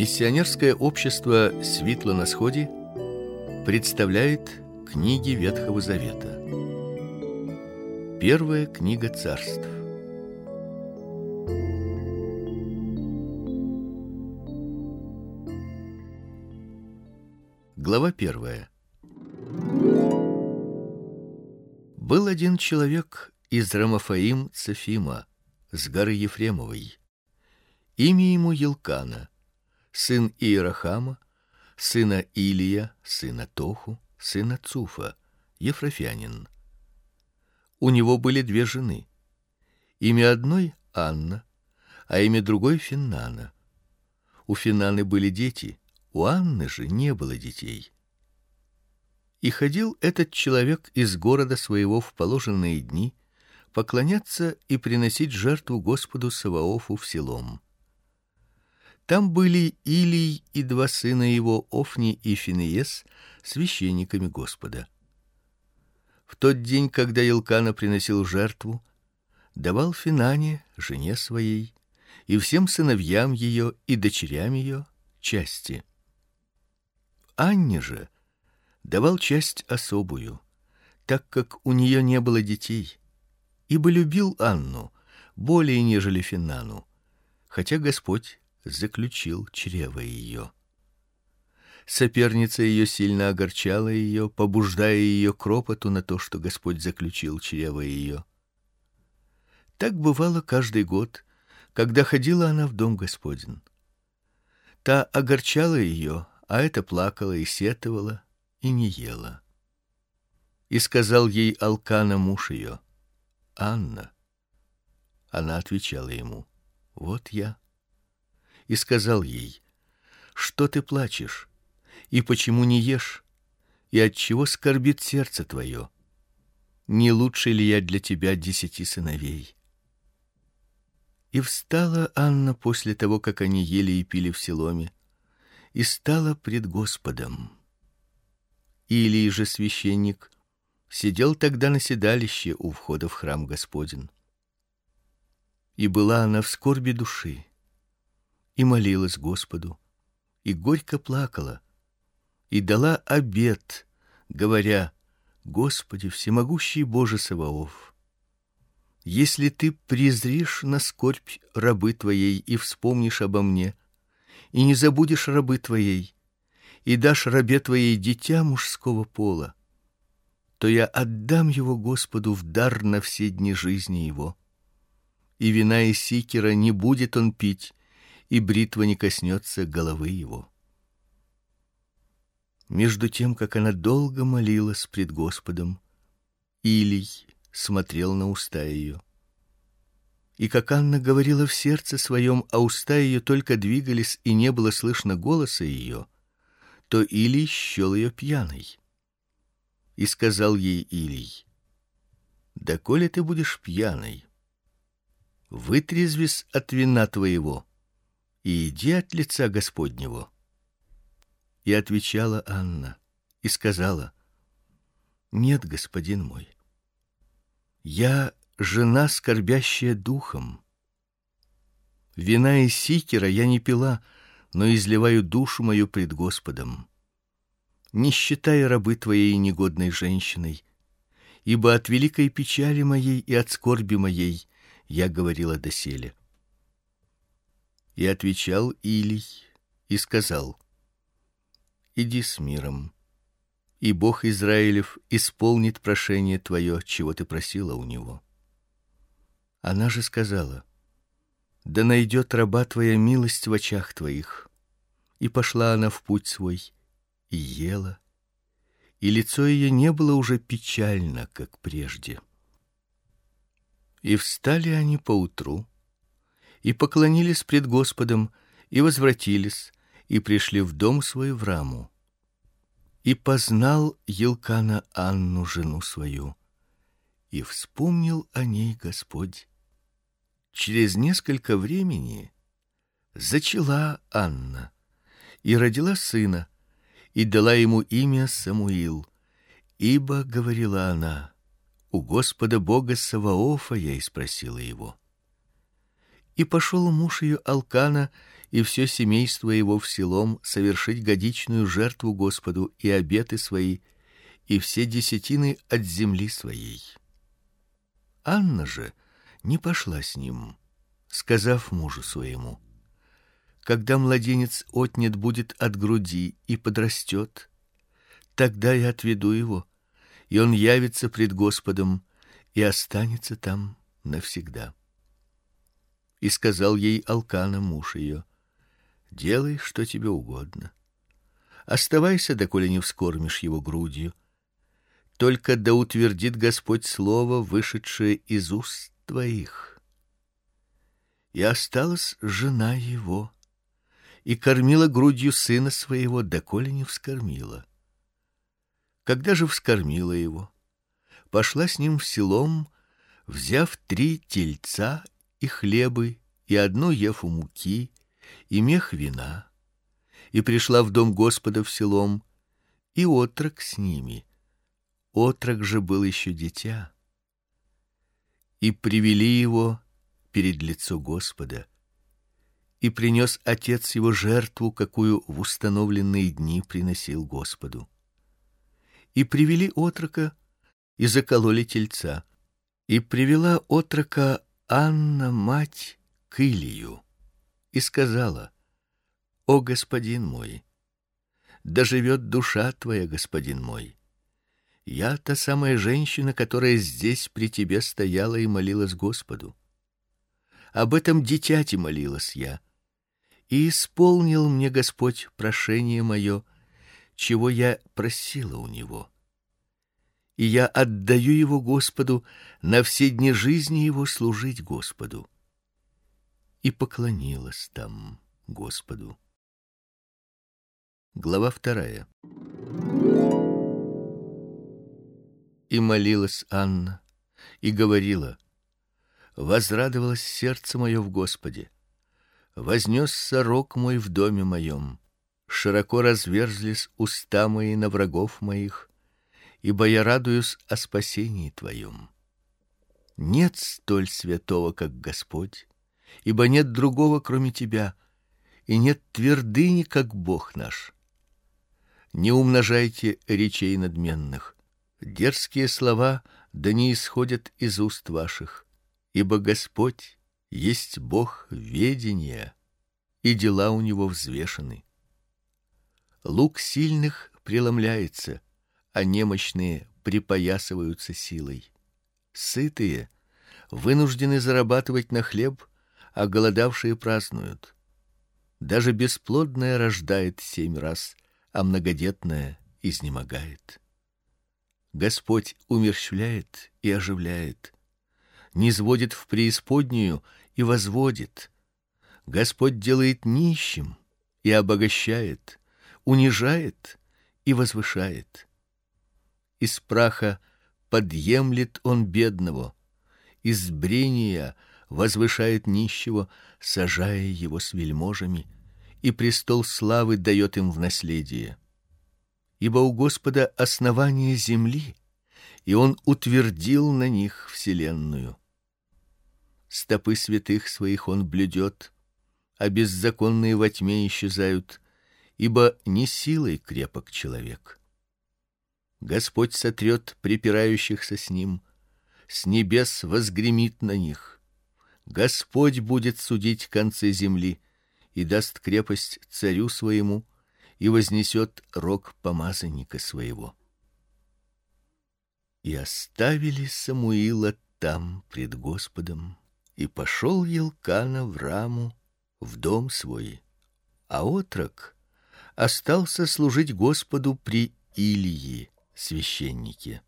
Миссионерское общество Светло на сходе представляет книги Ветхого Завета. Первая книга Царств. Глава первая. Был один человек из Рамафаим Цефима с горы Ефремовой. Имя ему Елкана, сын Иерахама, сына Илия, сына Тоху, сына Цуфа, ефрафянин. У него были две жены. Имя одной Анна, а имя другой Финнана. У Финнаны были дети, у Анны же не было детей. И ходил этот человек из города своего в положенные дни поклоняться и приносить жертву Господу Саваофу в селом. Там были Илий и два сына его, Офни и Финеес, священниками Господа. В тот день, когда Илкана приносил жертву, давал Финане, жене своей, и всем сыновьям ее и дочерям ее части. Анне же давал часть особую, так как у нее не было детей, ибо любил Анну более нежели Финану, хотя Господь заключил чрево ее. Соперница ее сильно огорчала ее, побуждая ее к ропоту на то, что Господь заключил чрево ее. Так бывало каждый год, когда ходила она в дом Господень. Та огорчала ее, а эта плакала и сетовала и не ела. И сказал ей Алкана муж ее: "Анна". Она отвечала ему: "Вот я" и сказал ей: "Что ты плачешь? И почему не ешь? И от чего скорбит сердце твое? Не лучше ли я для тебя десяти сыновей?" И встала Анна после того, как они ели и пили в Силоме, и стала пред Господом. Илий же священник сидел тогда на седалище у входа в храм Господень. И была она в скорби души, и молилась Господу, и горько плакала, и дала обет, говоря: Господи, всемогущий Боже Саваоф, если ты презришь на скорбь рабы твоей и вспомнишь обо мне, и не забудешь рабы твоей, и дашь рабе твоей дитя мужского пола, то я отдам его Господу в дар на все дни жизни его. И вина и сикера не будет он пить, и бритва не коснется головы его. Между тем, как она долго молилась пред Господом, Илий смотрел на уста ее. И как Анна говорила в сердце своем, а уста ее только двигались и не было слышно голоса ее, то Илий счел ее пьяной. И сказал ей Илий: "Да коли ты будешь пьяной, вытрезвись от вина твоего и иди от лица Господнего. И отвечала Анна и сказала: Нет, господин мой. Я жена скорбящая духом. Вина и сикера я не пила, но изливаю душу мою пред Господом. Не считай рабы твоей негодной женщиной, ибо от великой печали моей и от скорби моей я говорила доселе. И отвечал Илий и сказал: Иди с миром, и Бог Израилев исполнит прошение твое, чего ты просила у него. Она же сказала: Да найдет раба твоя милость в очах твоих. И пошла она в путь свой и ела, и лицо ее не было уже печально, как прежде. И встали они поутру и поклонились пред Господом, и возвратились, и пришли в дом свой в Раму. И познал Елкана Анну жену свою, и вспомнил о ней Господь. Через несколько времени зачала Анна и родила сына, и дала ему имя Самуил, ибо говорила она: у Господа Бога Саваофа я и спросила его И пошел муж ее Алкана и все семейство его в селом совершить годичную жертву Господу и обеты свои и все десятины от земли своей. Анна же не пошла с ним, сказав мужу своему: когда младенец отнят будет от груди и подрастет, тогда я отведу его, и он явится пред Господом и останется там навсегда. И сказал ей Алкана муж ее: Делай, что тебе угодно. Оставайся, доколе не вскормишь его грудью. Только да утвердит Господь слово, вышедшее из уст твоих. И осталась жена его, и кормила грудью сына своего, доколе не вскормила. Когда же вскормила его, пошла с ним в селом, взяв три тельца и хлебы и одну ефу муки и мех вина, и пришла в дом Господа в селом, и отрок с ними. Отрок же был еще дитя. И привели его перед лицо Господа. И принес отец его жертву, какую в установленные дни приносил Господу. И привели отрока и закололи тельца. И привела отрока Анна мать к Илию и сказала: "О господин мой, да живет душа твоя, господин мой. Я та самая женщина, которая здесь при тебе стояла и молилась Господу. Об этом дитяти молилась я, и исполнил мне Господь прошение мое, чего я просила у него. И я отдаю его Господу на все дни жизни его служить Господу и поклонилась там Господу. Глава вторая. И молилась Анна, и говорила: Возрадовалось сердце мое в Господе. Вознесся рог мой в доме моем. Широко разверзлись уста мои на врагов моих, ибо я радуюсь о спасении твоем. Нет столь святого, как Господь, ибо нет другого, кроме тебя, и нет твердыни, как Бог наш. Не умножайте речей надменных. Дерзкие слова да не исходят из уст ваших, ибо Господь есть Бог ведения, и дела у него взвешены. Лук сильных преломляется, а немощные припоясываются силой. Сытые вынуждены зарабатывать на хлеб, а голодавшие празднуют. Даже бесплодная рождает семь раз, а многодетная изнемогает. Господь умерщвляет и оживляет, низводит в преисподнюю и возводит. Господь делает нищим и обогащает, унижает и возвышает. Из праха подъемлет он бедного, из брения возвышает нищего, сажая его с вельможами, и престол славы дает им в наследие. Ибо у Господа основание земли, и он утвердил на них вселенную. Стопы святых своих он блюдет, а беззаконные во тьме исчезают, ибо не силой крепок человек. Господь сотрет припирающихся с ним, с небес возгремит на них. Господь будет судить концы земли и даст крепость царю своему и вознесет рог помазанника своего. И оставили Самуила там пред Господом, и пошел Елкана в раму в дом свой, а отрок остался служить Господу при Илии священнике.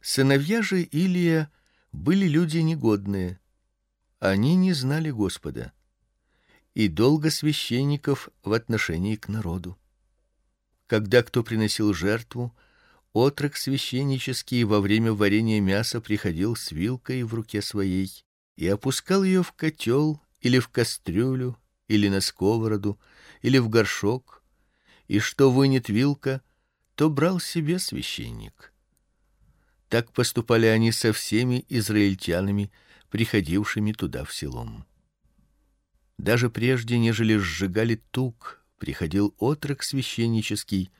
Сыновья же Илия были люди негодные. Они не знали Господа. И долго священников в отношении к народу. Когда кто приносил жертву, отрок священнический во время варения мяса приходил с вилкой в руке своей и опускал ее в котел или в кастрюлю, или на сковороду, или в горшок, и что вынет вилка, то брал себе священник. Так поступали они со всеми израильтянами, приходившими туда в селом. Даже прежде, нежели сжигали тук, приходил отрок священнический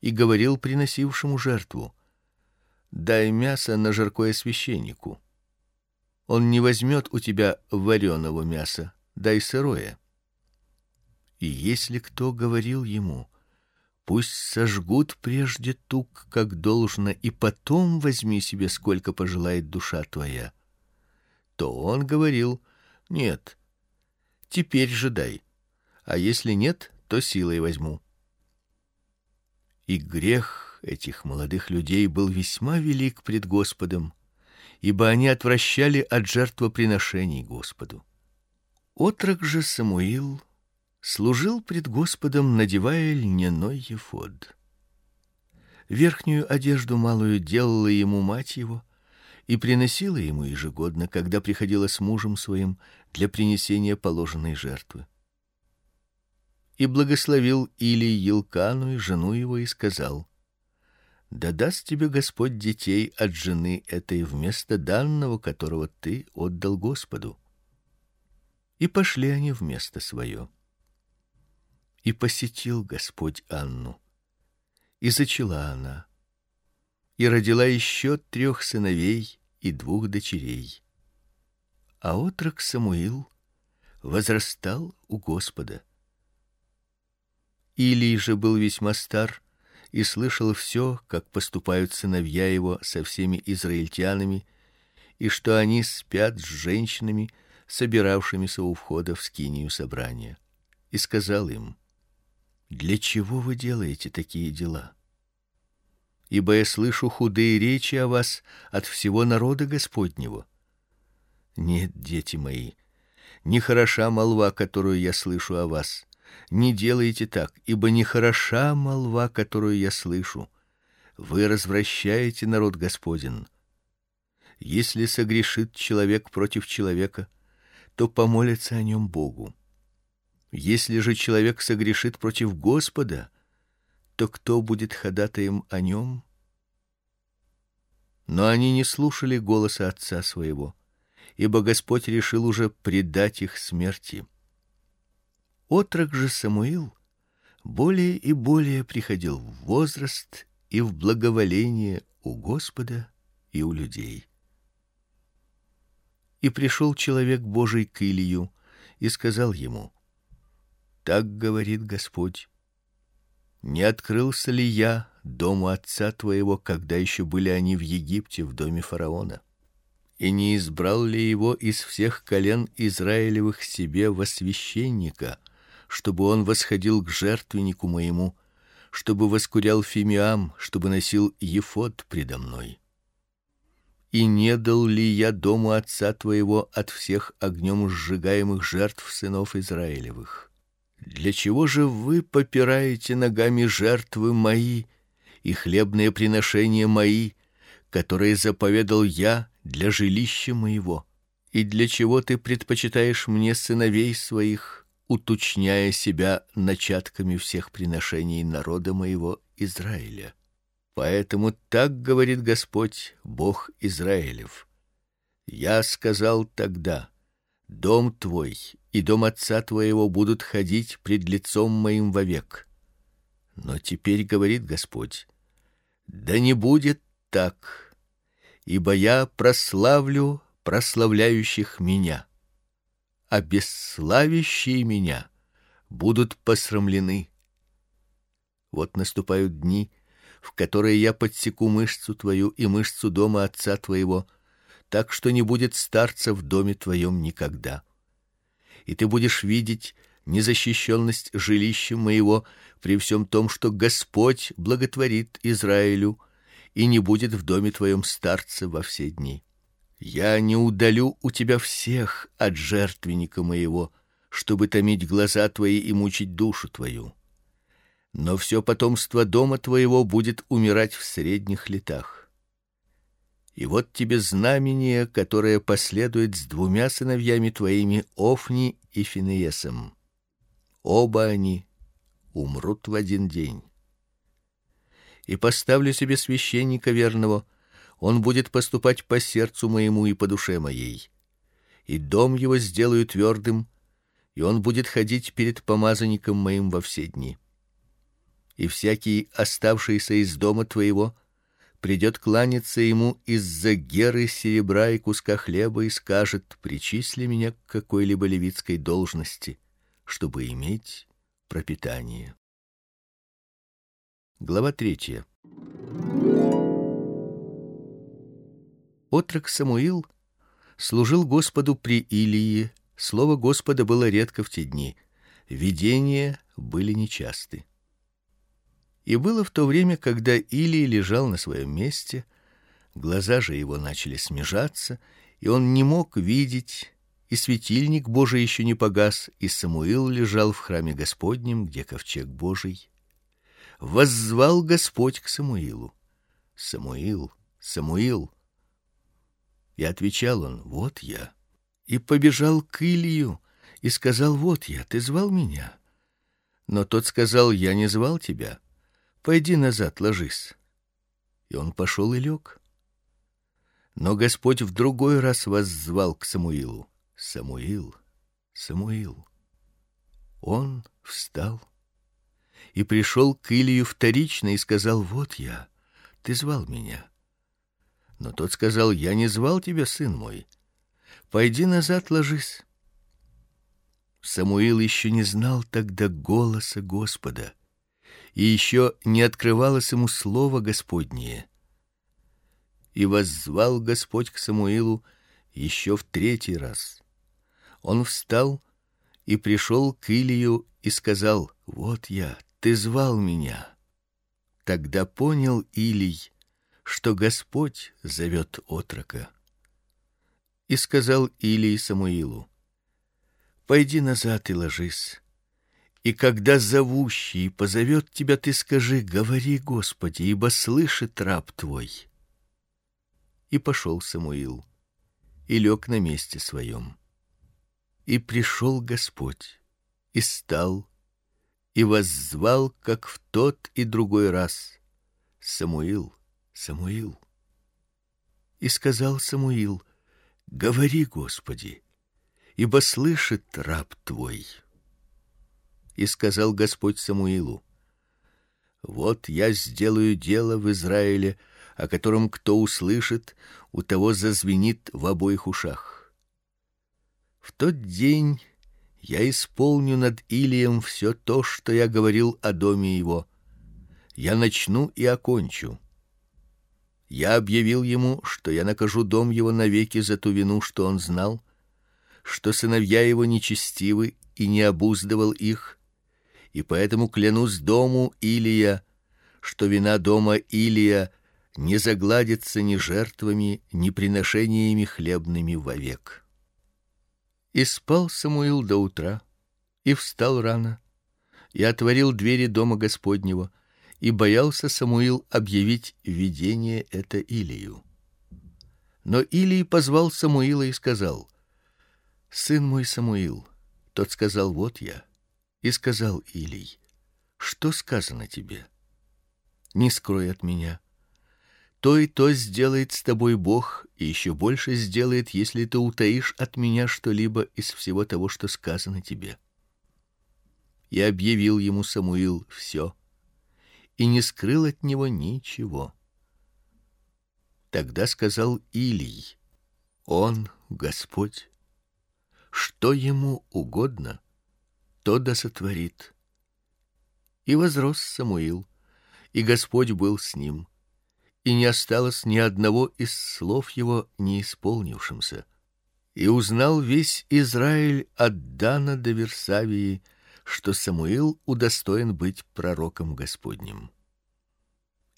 и говорил приносившему жертву: "Дай мясо на жаркое священнику". Он не возьмет у тебя вареного мяса, дай сырое. И если кто говорил ему: "Пусть сожгут прежде тук, как должно, и потом возьми себе сколько пожелает душа твоя", то он говорил: "Нет, теперь же дай. А если нет, то силой возьму". И грех этих молодых людей был весьма велик пред Господом, ибо они отвращали от жертвоприношений Господу. Отрок же Самуил служил пред Господом, надевая льняной ефод. Верхнюю одежду малую делала ему мать его и приносила ему ежегодно, когда приходила с мужем своим для принесения положенной жертвы. И благословил Или Елкану и жену его и сказал: да даст тебе Господь детей от жены этой вместо данного, которого ты отдал Господу. И пошли они в место свое. И посетил Господь Анну. И зачала она. И родила еще трех сыновей и двух дочерей. А отрок Самуил возрастал у Господа. Илий же был весьма стар, и слышал все, как поступают сыновья его со всеми израильтянами, и что они спят с женщинами, собиравшимися у входа в скинию собрания. И сказал им: Для чего вы делаете такие дела? Ибо я слышу худые речи о вас от всего народа Господнего. Нет, дети мои, не хороша молва, которую я слышу о вас не делайте так, ибо не хороша молва, которую я слышу. Вы развращаете народ Господин. Если согрешит человек против человека, то помолится о нем Богу. Если же человек согрешит против Господа, то кто будет ходатаем о нем? Но они не слушали голоса отца своего, ибо Господь решил уже предать их смерти. Отрок же Самуил более и более приходил в возраст и в благоволение у Господа и у людей. И пришел человек Божий к Илию и сказал ему: Так говорит Господь: Не открылся ли я дому отца твоего, когда еще были они в Египте в доме фараона? И не избрал ли его из всех колен Израилевых себе во священника? чтобы он восходил к жертвеннику моему, чтобы воскурял фимиам, чтобы носил ефод предо мной. И не дал ли я дому отца твоего от всех огнем сжигаемых жертв сынов Израилевых? Для чего же вы попираете ногами жертвы мои и хлебные приношения мои, которые заповедал я для жилища моего? И для чего ты предпочитаешь мне сыновей своих? уточняя себя начатками всех приношений народа моего Израиля. Поэтому так говорит Господь, Бог Израилев: Я сказал тогда: дом твой и дом отца твоего будут ходить пред лицом моим вовек. Но теперь говорит Господь: да не будет так, ибо я прославлю прославляющих меня а бесславящие меня будут посрамлены. Вот наступают дни, в которые я подсеку мышцу твою и мышцу дома отца твоего, так что не будет старца в доме твоем никогда. И ты будешь видеть незащищенность жилища моего при всем том, что Господь благотворит Израилю, и не будет в доме твоем старца во все дни. Я не удалю у тебя всех от жертвенника моего, чтобы томить глаза твои и мучить душу твою. Но все потомство дома твоего будет умирать в средних летах. И вот тебе знамение, которое последует с двумя сыновьями твоими Офни и Финеесом. Оба они умрут в один день. И поставлю себе священника верного, он будет поступать по сердцу моему и по душе моей. и дом его сделаю твердым, и он будет ходить перед помазанником моим во все дни. И всякий оставшийся из дома твоего придет кланяться ему из-за геры серебра и куска хлеба и скажет: "Причисли меня к какой-либо левитской должности, чтобы иметь пропитание". Глава третья. Отрок Самуил служил Господу при Илии. Слово Господа было редко в те дни. Видения были нечасты. И было в то время, когда Илий лежал на своем месте, глаза же его начали смежаться, и он не мог видеть, и светильник Божий еще не погас, и Самуил лежал в храме Господнем, где ковчег Божий. Воззвал Господь к Самуилу: "Самуил, Самуил". И отвечал он: "Вот я". И побежал к Илию и сказал: "Вот я, ты звал меня". Но тот сказал: "Я не звал тебя. Пойди назад, ложись". И он пошел и лег. Но Господь в другой раз воззвал к Самуилу: "Самуил, Самуил". Он встал и пришел к Илию вторично и сказал: "Вот я. Ты звал меня". Но тот сказал: "Я не звал тебя, сын мой. Пойди назад, ложись". Самуил еще не знал тогда голоса Господа и еще не открывалось ему слово Господнее. И воззвал Господь к Самуилу еще в третий раз. Он встал и пришел к Илию и сказал: "Вот я, ты звал меня". Тогда понял Илий, что Господь зовет отрока. И сказал Илий Самуилу: "Пойди назад и ложись. И когда зовущий позовет тебя, ты скажи: говори, Господи, ибо слышит раб твой". И пошел Самуил и лег на месте своем. И пришел Господь и стал и воззвал, как в тот и другой раз: Самуил, Самуил. И сказал Самуил: говори, Господи, ибо слышит раб твой. И сказал Господь Самуилу: Вот я сделаю дело в Израиле, о котором кто услышит, у того зазвенит в обоих ушах. В тот день я исполню над Илием все то, что я говорил о доме его. Я начну и окончу. Я объявил ему, что я накажу дом его навеки за ту вину, что он знал, что сыновья его нечестивы и не обуздывал их, и поэтому клянусь дому Илия, что вина дома Илия не загладится ни жертвами, ни приношениями хлебными вовек. И спал Самуил до утра, и встал рано, и отворил двери дома Господнего, и боялся Самуил объявить видение это Илию. Но Илий позвал Самуила и сказал: "Сын мой Самуил". Тот сказал: "Вот я". И сказал Илий: "Что сказано тебе? Не скрой от меня. То и то сделает с тобой Бог, и еще больше сделает, если ты утаишь от меня что-либо из всего того, что сказано тебе". И объявил ему Самуил все, и не скрыл от него ничего. Тогда сказал Илий: Он Господь, что ему угодно, то да сотворит. И возрос Самуил, и Господь был с ним, и не осталось ни одного из слов его не исполнившимся. И узнал весь Израиль от Дана до Версавии, что Самуил удостоен быть пророком Господним.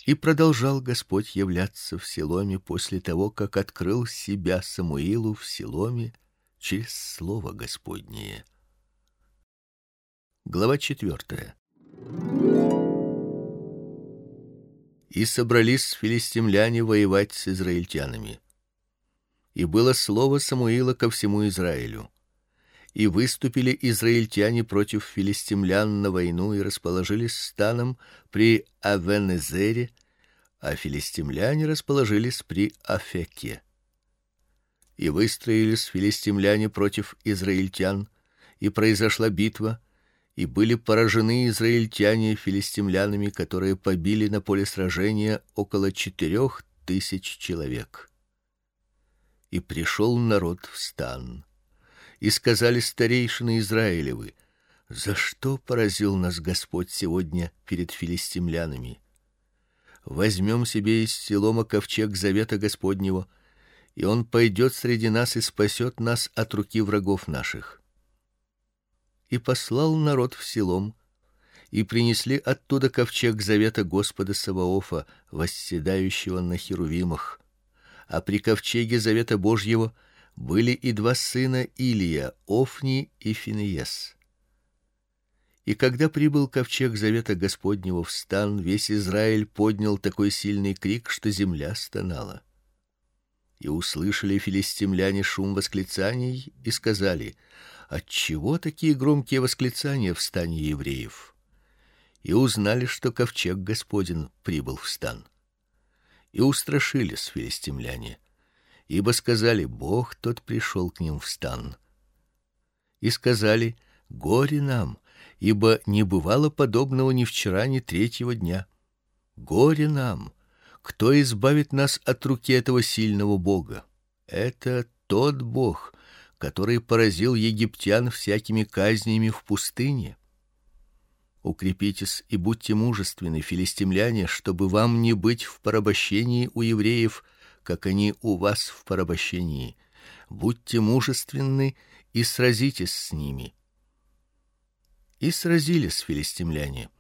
И продолжал Господь являться в Силоме после того, как открыл себя Самуилу в Силоме через слово Господнее. Глава четвертая. И собрались филистимляне воевать с израильтянами. И было слово Самуила ко всему Израилю. И выступили израильтяне против филистимлян на войну и расположились станом при Авенезере, а филистимляне расположились при Афеке. И выстроились филистимляне против израильтян, и произошла битва, и были поражены израильтяне филистимлянами, которые побили на поле сражения около четырех тысяч человек. И пришел народ в стан. И сказали старейшины Израилевы: за что поразил нас Господь сегодня перед филистимлянами? Возьмем себе из Силома ковчег завета Господнего, и он пойдет среди нас и спасет нас от руки врагов наших. И послал народ в Силом, и принесли оттуда ковчег завета Господа Саваофа, восседающего на херувимах. А при ковчеге завета Божьего были и два сына Илия, Офни и Финеес. И когда прибыл ковчег завета Господнего в стан, весь Израиль поднял такой сильный крик, что земля стонала. И услышали филистимляне шум восклицаний и сказали: "От чего такие громкие восклицания в стане евреев?" И узнали, что ковчег Господин прибыл в стан. И устрашились филистимляне, ибо сказали: Бог тот пришел к ним в стан. И сказали: Горе нам, ибо не бывало подобного ни вчера, ни третьего дня. Горе нам, кто избавит нас от руки этого сильного бога? Это тот бог, который поразил египтян всякими казнями в пустыне. Укрепитесь и будьте мужественны, филистимляне, чтобы вам не быть в порабощении у евреев, как они у вас в порабощении. Будьте мужественны и сразитесь с ними и сразились филистимляне.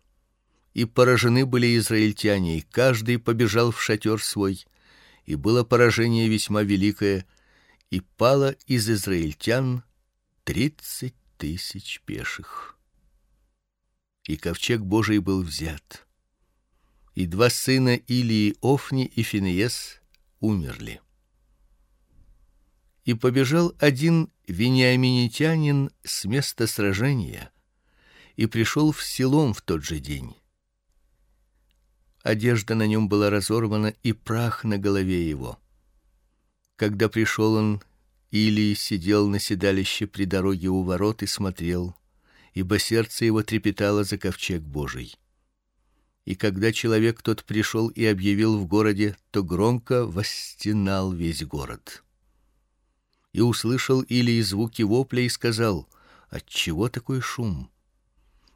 И поражены были израильтяне, и каждый побежал в шатер свой, и было поражение весьма великое, и пало из израильтян тридцать тысяч пеших. И ковчег Божий был взят. И два сына Илии, Офни и Финеес, умерли. И побежал один вениаминитянин с места сражения и пришел в Силом в тот же день. Одежда на нем была разорвана и прах на голове его. Когда пришел он, Илий сидел на седалище при дороге у ворот и смотрел, ибо сердце его трепетало за ковчег Божий. И когда человек тот пришел и объявил в городе, то громко восстенал весь город. И услышал Илий звуки вопля и сказал: "От чего такой шум?"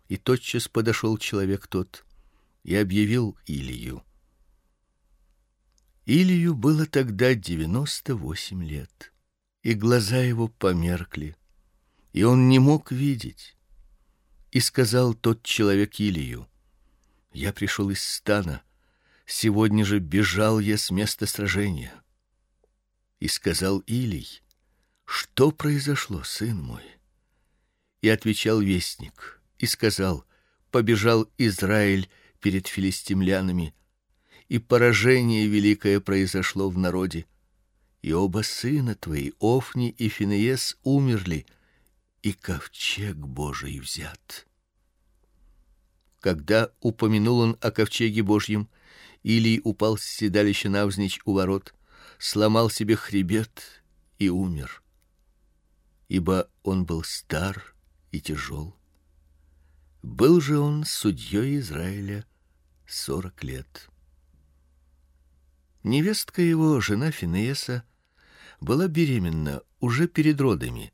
И тотчас подошел человек тот и объявил Илию. Илию было тогда девяносто восемь лет, и глаза его померкли, и он не мог видеть. И сказал тот человек Илию: Я пришел из стана, сегодня же бежал я с места сражения. И сказал Илий: Что произошло, сын мой? И отвечал вестник: и сказал: побежал Израиль перед филистимлянами, и поражение великое произошло в народе. И оба сына твои, Офни и Финеес, умерли, и ковчег Божий взят. Когда упомянул он о ковчеге Божьем, Илий упал с седалища навзничь у ворот, сломал себе хребет и умер. Ибо он был стар и тяжел. Был же он судьей Израиля сорок лет. Невестка его, жена Финееса, была беременна уже перед родами.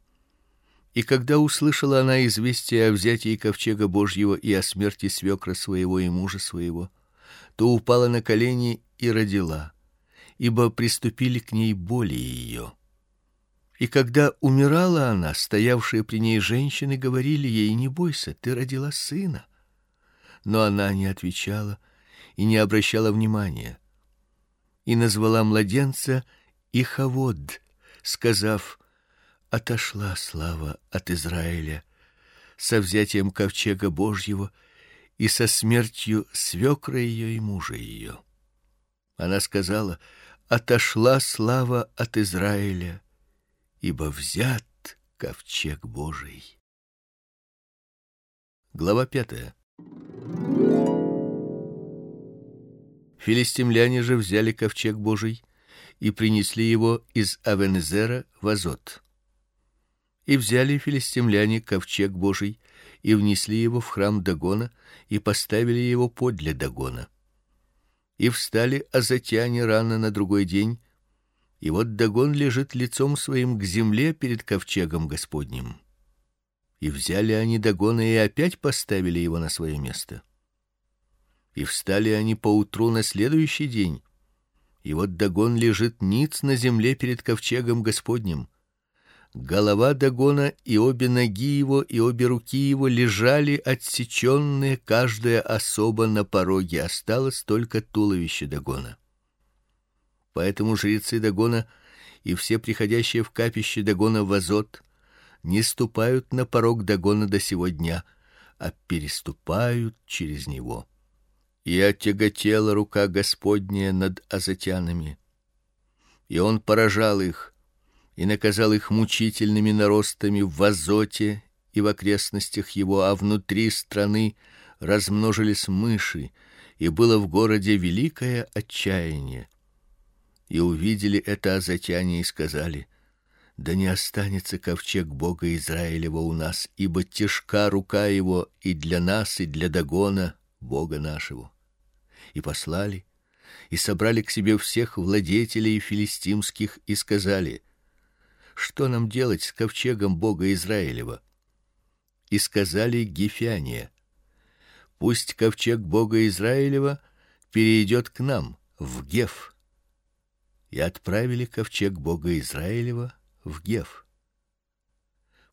И когда услышала она известие о взятии ковчега Божьего и о смерти свекра своего и мужа своего, то упала на колени и родила, ибо приступили к ней боли ее. И когда умирала она, стоявшие при ней женщины говорили ей: "Не бойся, ты родила сына". Но она не отвечала и не обращала внимания. И назвала младенца Ихавод, сказав: "Отошла слава от Израиля со взятием ковчега Божьего и со смертью свекра ее и мужа ее". Она сказала: "Отошла слава от Израиля ибо взят ковчег Божий. Глава пятая. Филистимляне же взяли ковчег Божий и принесли его из Авенезера в Азот. И взяли филистимляне ковчег Божий и внесли его в храм Дагона и поставили его подле Дагона. И встали азотяне рано на другой день, и вот Дагон лежит лицом своим к земле перед ковчегом Господним. И взяли они Дагона и опять поставили его на свое место. И встали они поутру на следующий день. И вот Дагон лежит ниц на земле перед ковчегом Господним. Голова Дагона и обе ноги его и обе руки его лежали отсеченные, каждая особо на пороге, осталось только туловище Дагона. Поэтому жрецы Дагона и все приходящие в капище Дагона в Азот не ступают на порог Дагона до сего дня, а переступают через него. И отяготела рука Господня над азотянами, и он поражал их и наказал их мучительными наростами в Азоте и в окрестностях его, а внутри страны размножились мыши, и было в городе великое отчаяние. И увидели это азотяне и сказали: да не останется ковчег Бога Израилева у нас, ибо тяжка рука его и для нас, и для Дагона, Бога нашего. И послали и собрали к себе всех владетелей филистимских и сказали: что нам делать с ковчегом Бога Израилева? И сказали гефяне: пусть ковчег Бога Израилева перейдет к нам в Геф. И отправили ковчег Бога Израилева в Геф.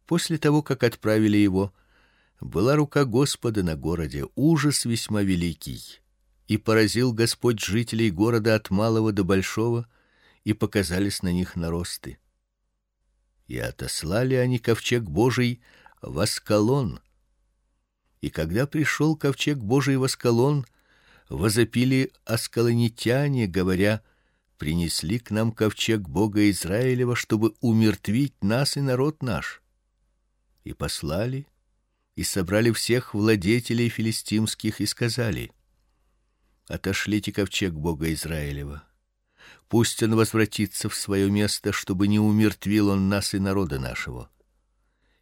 После того, как отправили его, была рука Господа на городе, ужас весьма великий, и поразил Господь жителей города от малого до большого, и показались на них наросты. И отослали они ковчег Божий в Аскалон. И когда пришел ковчег Божий в Аскалон, возопили аскалонитяне, говоря: принесли к нам ковчег Бога Израилева, чтобы умертвить нас и народ наш. И послали и собрали всех владетелей филистимских и сказали: Отошлите ковчег Бога Израилева. Пусть он возвратится в свое место, чтобы не умертвил он нас и народа нашего.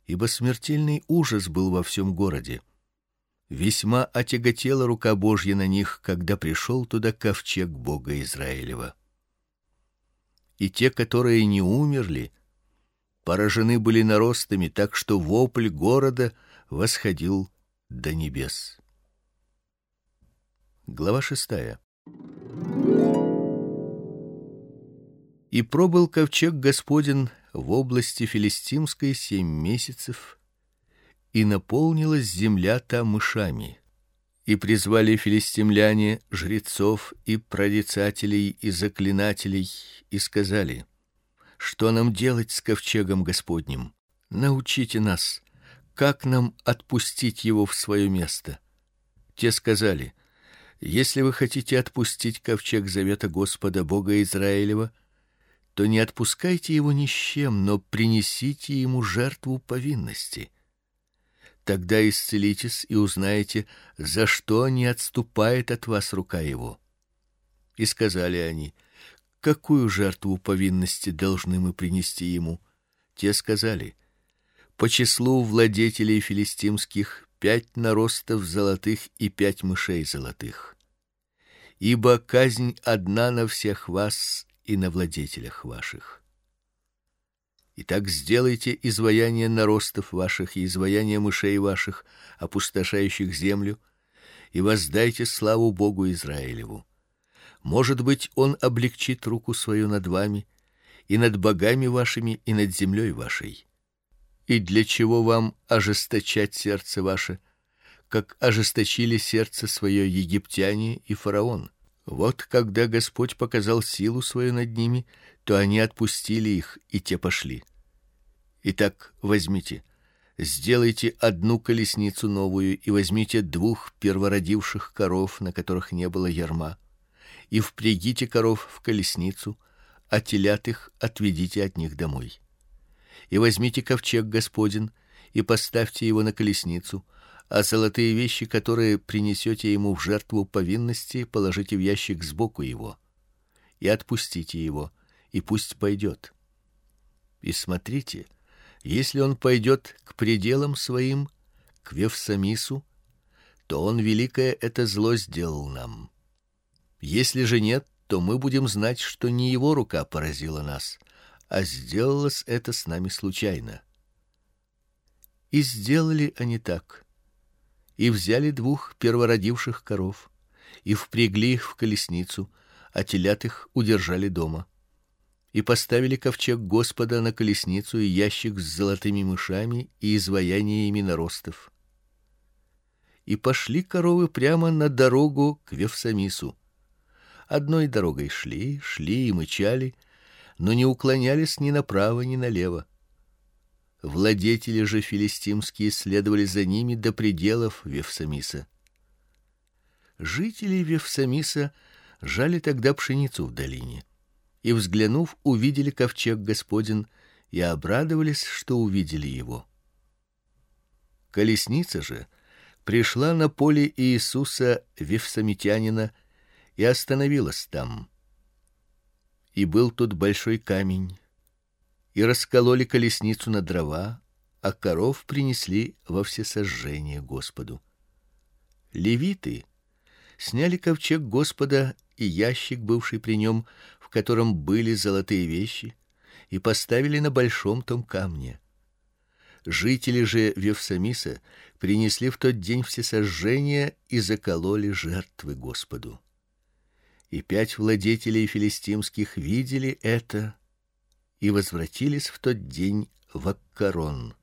Ибо смертельный ужас был во всем городе. Весьма отяготела рука Божья на них, когда пришел туда ковчег Бога Израилева и те, которые не умерли, поражены были наростами, так что вопль города восходил до небес. Глава шестая. И пробыл ковчег Господин в области филистимской семь месяцев, и наполнилась земля та мышами и призвали филистимляне жрецов и прорицателей и заклинателей и сказали: Что нам делать с ковчегом Господним? Научите нас, как нам отпустить его в свое место. Те сказали: Если вы хотите отпустить ковчег завета Господа Бога Израилева, то не отпускайте его ни с чем, но принесите ему жертву повинности Тогда исцелитесь и узнаете, за что не отступает от вас рука его. И сказали они: какую жертву повинности должны мы принести ему? Те сказали: по числу владетелей филистимских пять наростов золотых и пять мышей золотых. Ибо казнь одна на всех вас и на владетелях ваших. Итак, сделайте изваяние наростов ваших и изваяние мышей ваших, опустошающих землю, и воздайте славу Богу Израилеву. Может быть, он облегчит руку свою над вами и над богами вашими и над землей вашей. И для чего вам ожесточать сердце ваше, как ожесточили сердце свое египтяне и фараон? Вот когда Господь показал силу свою над ними, то они отпустили их, и те пошли. Итак, возьмите, сделайте одну колесницу новую и возьмите двух первородивших коров, на которых не было ярма, и впрягите коров в колесницу, а телят их отведите от них домой. И возьмите ковчег Господин и поставьте его на колесницу, а золотые вещи, которые принесете ему в жертву повинности, положите в ящик сбоку его и отпустите его, и пусть пойдет. И смотрите, если он пойдет к пределам своим, к Вевсамису, то он великое это зло сделал нам. Если же нет, то мы будем знать, что не его рука поразила нас, а сделалось это с нами случайно. И сделали они так. И взяли двух первородивших коров и впрягли их в колесницу, а телят их удержали дома. И поставили ковчег Господа на колесницу и ящик с золотыми мышами и изваяниями наростов. И пошли коровы прямо на дорогу к Вевсамису. Одной дорогой шли, шли и мычали, но не уклонялись ни направо, ни налево. Владетели же филистимские следовали за ними до пределов Вевсамиса. Жители Вевсамиса жали тогда пшеницу в долине, и взглянув, увидели ковчег Господин и обрадовались, что увидели его. Колесница же пришла на поле Иисуса Вевсамитянина и остановилась там. И был тут большой камень, и раскололи колесницу на дрова, а коров принесли во всесожжение Господу. Левиты сняли ковчег Господа и ящик, бывший при нем, в котором были золотые вещи, и поставили на большом том камне. Жители же Вевсамиса принесли в тот день всесожжения и закололи жертвы Господу. И пять владетелей филистимских видели это и возвратились в тот день в Аккарон.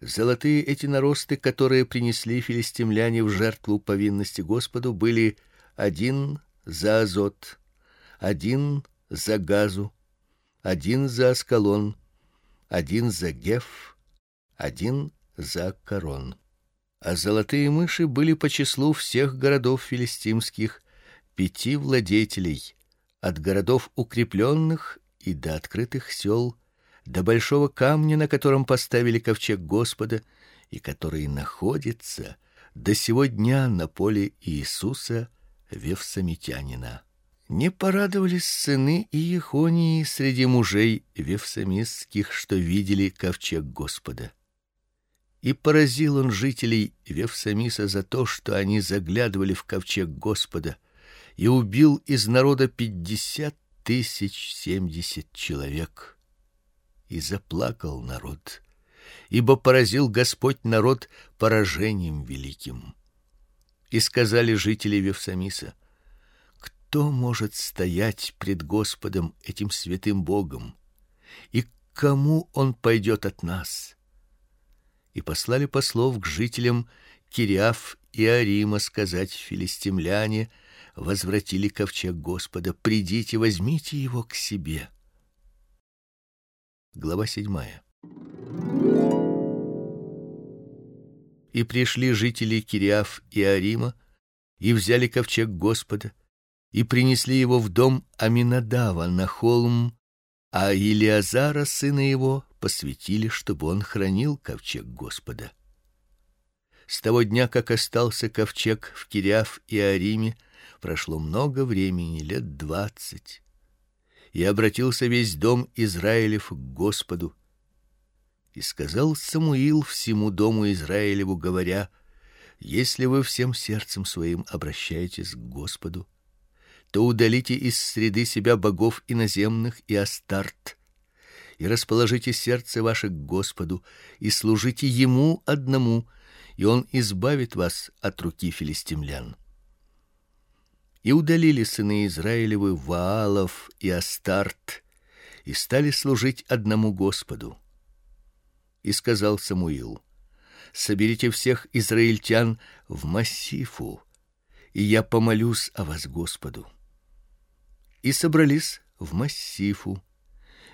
Золотые эти наросты, которые принесли филистимляне в жертву повинности Господу, были один за Азот, один за Газу, один за Аскалон, один за Геф, один за Корон. А золотые мыши были по числу всех городов филистимских, пяти владетелей, от городов укрепленных и до открытых сел, до большого камня, на котором поставили ковчег Господа, и который находится до сего дня на поле Иисуса Вевсамитянина. Не порадовались сыны Иехонии среди мужей вевсамисских, что видели ковчег Господа. И поразил он жителей Вевсамиса за то, что они заглядывали в ковчег Господа, и убил из народа пятьдесят тысяч семьдесят человек. И заплакал народ, ибо поразил Господь народ поражением великим. И сказали жители Вевсамиса: Кто может стоять пред Господом этим святым Богом? И к кому он пойдет от нас? И послали послов к жителям Кириаф и Арима сказать филистимляне: возвратили ковчег Господа, придите, возьмите его к себе. Глава седьмая. И пришли жители Кириаф и Арима и взяли ковчег Господа и принесли его в дом Аминадава на холм, а Илиазара сына его посвятили, чтобы он хранил ковчег Господа. С того дня, как остался ковчег в Кириаф и Ариме, прошло много времени, лет двадцать. И обратился весь дом Израилев к Господу. И сказал Самуил всему дому Израилеву, говоря: если вы всем сердцем своим обращаетесь к Господу, то удалите из среды себя богов иноземных и астарт, и расположите сердце ваше к Господу, и служите ему одному, и он избавит вас от руки филистимлян. И удалили сыны Израилевы Ваалов и Астарт и стали служить одному Господу. И сказал Самуил: Соберите всех израильтян в массифу, и я помолюсь о вас Господу. И собрались в массифу,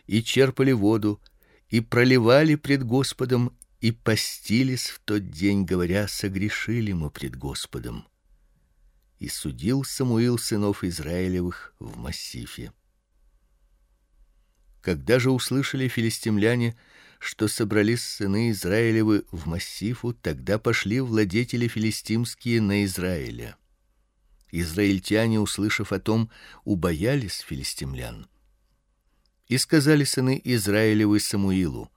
и черпали воду, и проливали пред Господом, и постились в тот день, говоря: согрешили мы пред Господом и судил Самуил сынов Израилевых в массифе. Когда же услышали филистимляне, что собрались сыны Израилевы в массифу, тогда пошли владетели филистимские на Израиля. израильтяне, услышав о том, убоялись филистимлян. И сказали сыны Израилевы Самуилу: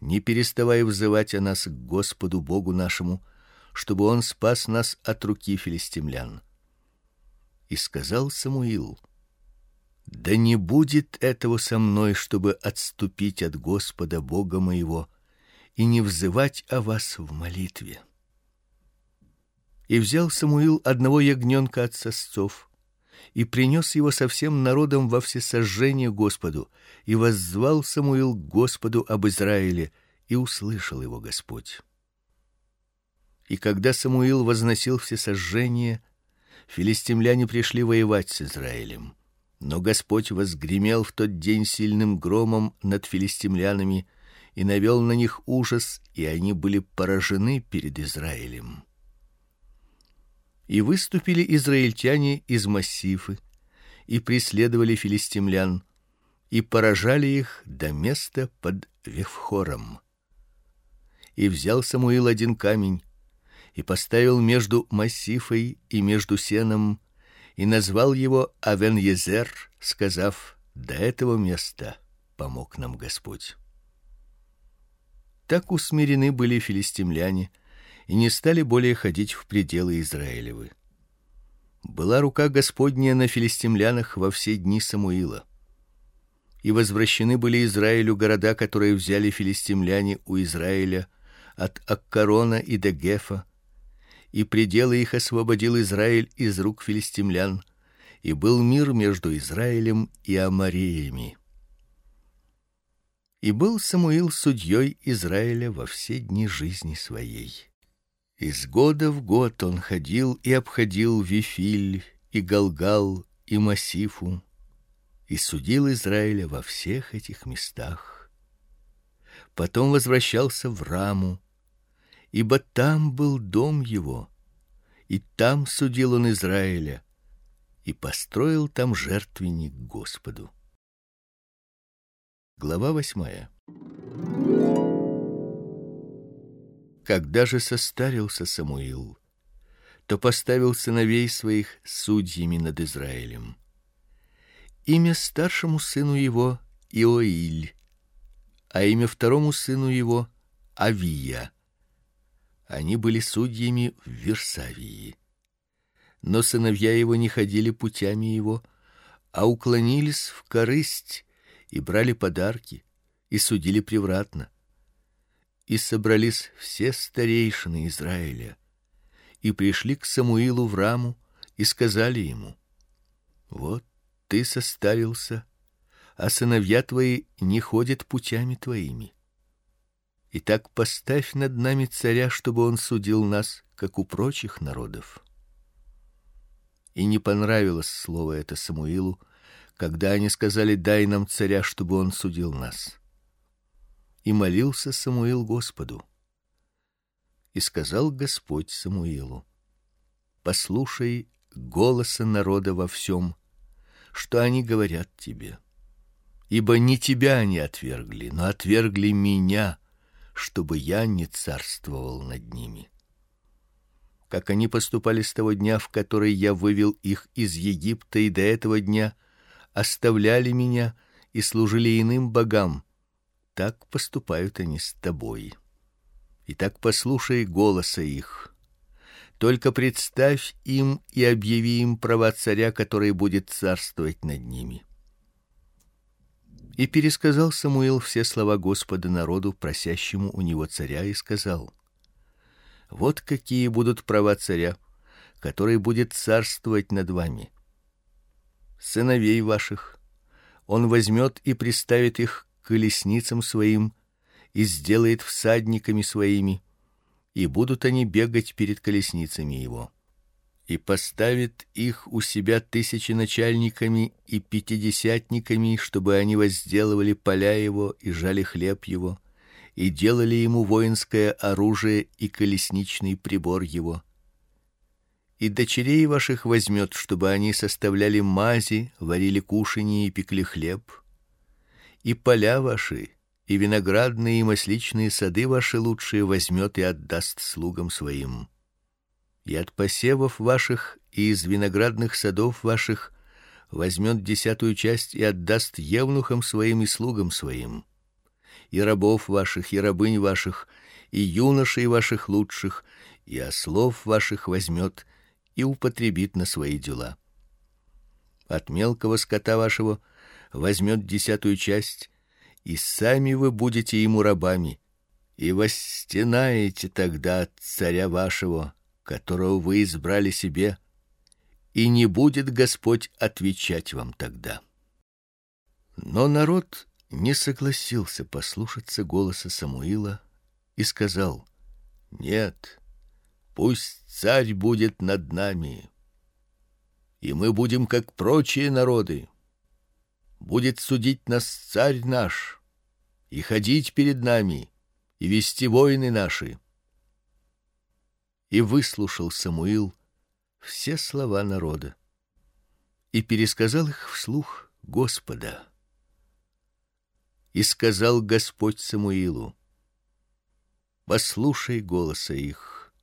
Не переставай взывать о нас к Господу Богу нашему, чтобы он спас нас от руки филистимлян. И сказал Самуил: Да не будет этого со мной, чтобы отступить от Господа Бога моего и не взывать о вас в молитве. И взял Самуил одного ягненка от сосцов и принес его со всем народом во всесожжение Господу, и воззвал Самуил к Господу об Израиле, и услышал его Господь. И когда Самуил возносил всесожжение, филистимляне пришли воевать с Израилем. Но Господь возгремел в тот день сильным громом над филистимлянами и навел на них ужас, и они были поражены перед Израилем. И выступили израильтяне из Массифы и преследовали филистимлян и поражали их до места под Вефхором. И взял Самуил один камень и поставил между Массифой и между Сеном и назвал его Авен-Езер, сказав: "До этого места помог нам Господь". Так усмирены были филистимляне, и не стали более ходить в пределы Израилевы. Была рука Господня на филистимлянах во все дни Самуила. И возвращены были Израилю города, которые взяли филистимляне у Израиля от Аккарона и до Гефа, и пределы их освободил Израиль из рук филистимлян, и был мир между Израилем и амореями. И был Самуил судьей Израиля во все дни жизни своей. Из года в год он ходил и обходил Вифиль и Галгал и Масифу и судил Израиля во всех этих местах. Потом возвращался в Раму, ибо там был дом его, и там судил он Израиля и построил там жертвенник Господу. Глава восьмая. Когда же состарился Самуил, то поставил сыновей своих судьями над Израилем. Имя старшему сыну его Иоиль, а имя второму сыну его Авия. Они были судьями в Версавии. Но сыновья его не ходили путями его, а уклонились в корысть и брали подарки и судили превратно и собрались все старейшины Израиля и пришли к Самуилу в Раму и сказали ему: Вот ты состарился, а сыновья твои не ходят путями твоими. Итак, поставь над нами царя, чтобы он судил нас, как у прочих народов. И не понравилось слово это Самуилу, когда они сказали: "Дай нам царя, чтобы он судил нас" и молился Самуил Господу. И сказал Господь Самуилу: Послушай голоса народа во всем, что они говорят тебе. Ибо не тебя они отвергли, но отвергли меня, чтобы я не царствовал над ними. Как они поступали с того дня, в который я вывел их из Египта, и до этого дня оставляли меня и служили иным богам, так поступают они с тобой. И так послушай голоса их. Только представь им и объяви им права царя, который будет царствовать над ними. И пересказал Самуил все слова Господа народу, просящему у него царя, и сказал: Вот какие будут права царя, который будет царствовать над вами. Сыновей ваших он возьмет и приставит их колесницам своим и сделает всадниками своими, и будут они бегать перед колесницами его. И поставит их у себя тысячи начальниками и пятидесятниками, чтобы они возделывали поля его и жали хлеб его, и делали ему воинское оружие и колесничный прибор его. И дочерей ваших возьмет, чтобы они составляли мази, варили кушанье и пекли хлеб, и поля ваши, и виноградные и масличные сады ваши лучшие возьмет и отдаст слугам своим. И от посевов ваших и из виноградных садов ваших возьмет десятую часть и отдаст евнухам своим и слугам своим, и рабов ваших, и рабынь ваших, и юношей ваших лучших, и ослов ваших возьмет и употребит на свои дела. От мелкого скота вашего возьмет десятую часть, и сами вы будете ему рабами, и восстенаете тогда от царя вашего, которого вы избрали себе, и не будет Господь отвечать вам тогда. Но народ не согласился послушаться голоса Самуила и сказал: "Нет, пусть царь будет над нами, и мы будем как прочие народы. Будет судить нас царь наш и ходить перед нами и вести войны наши". И выслушал Самуил все слова народа и пересказал их вслух Господа. И сказал Господь Самуилу: Послушай голоса их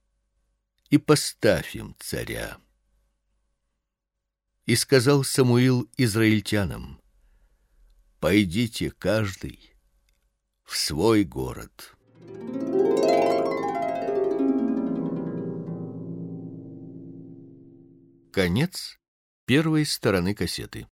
и поставь им царя. И сказал Самуил израильтянам: Пойдите каждый в свой город. Конец первой стороны кассеты.